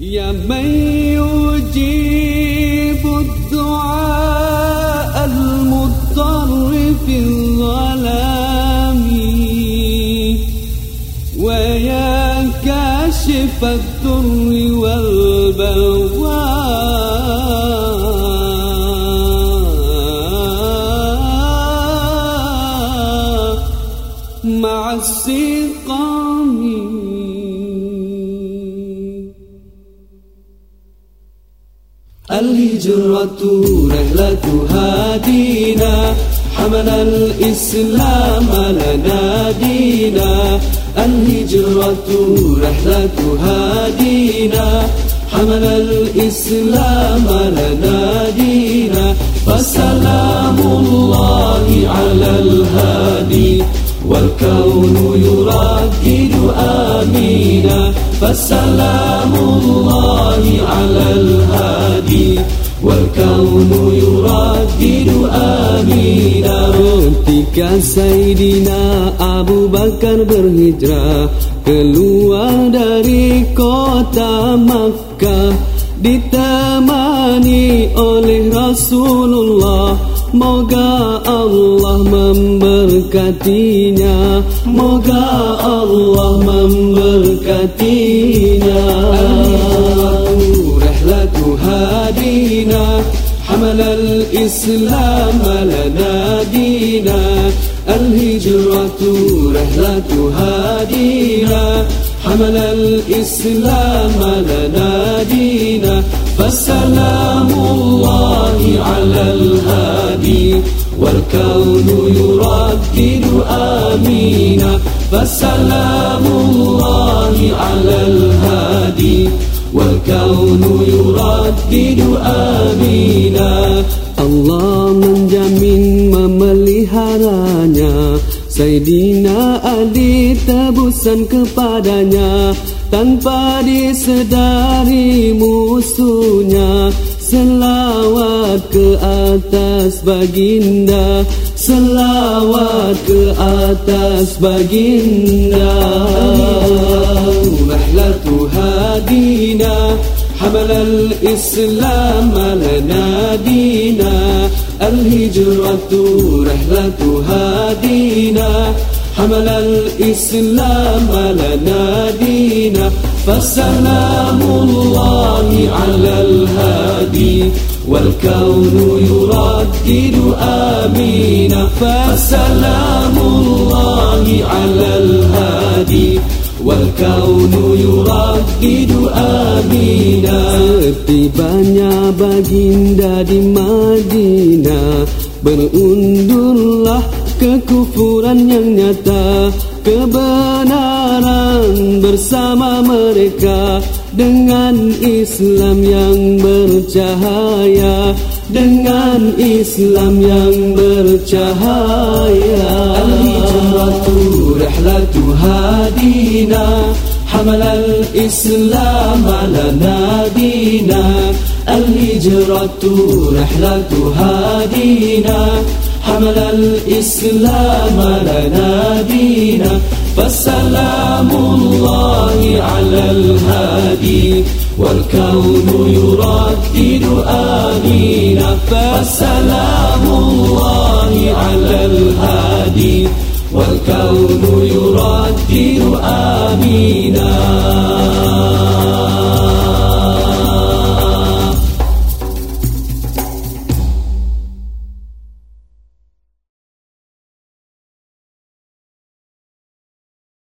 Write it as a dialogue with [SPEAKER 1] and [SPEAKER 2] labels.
[SPEAKER 1] يا من يجيب الدعاء المضطر في الظلام ويا كاشف الضر والبلوى مع السقام الهجرة رحلة هادينا حمل الإسلام لنا دينا الهجرة رحلة هادينا حمل الإسلام لنا دينا فسلام الله على الهادي والكون يردد آمينا فسلام الله على الهادي والكون يردد آمينا Ketika Sayyidina Abu Bakar berhijrah Keluar dari kota Makkah Ditemani oleh Rasulullah Moga Allah memberkatinya Moga Allah memberkatinya حمل الإسلام لنا دينا الهجرة رحلة هادينا. حمل الإسلام لنا دينا فسلام الله على الهادي والكون يردد آمينا. فسلام الله على الهادي والكون يردد آمينا. Menjamin memeliharanya. Sayyidina Ali tebusan kepadanya Tanpa disedari musuhnya. Selawat ke atas baginda Selawat ke atas baginda. Rahlatu hadina حمل الإسلام لنا دينا الهجرة رحلة هادينا حمل الإسلام لنا دينا فسلام الله على الهادي والكون يردد آمين فسلام الله على الهادي والكون يردد آمينا Setibanya baginda di Madinah Berundurlah kekufuran yang nyata Kebenaran bersama mereka Dengan Islam yang bercahaya Dengan Islam yang bercahaya Al-Hijratu rihlatu hadina حمل الإسلام لنا دينا الهجرة رحلة هادينا حمل الإسلام لنا دينا فسلام الله على الهادي والكون يردد آمينا. فسلام الله على الهادي. والكون يردد آمينا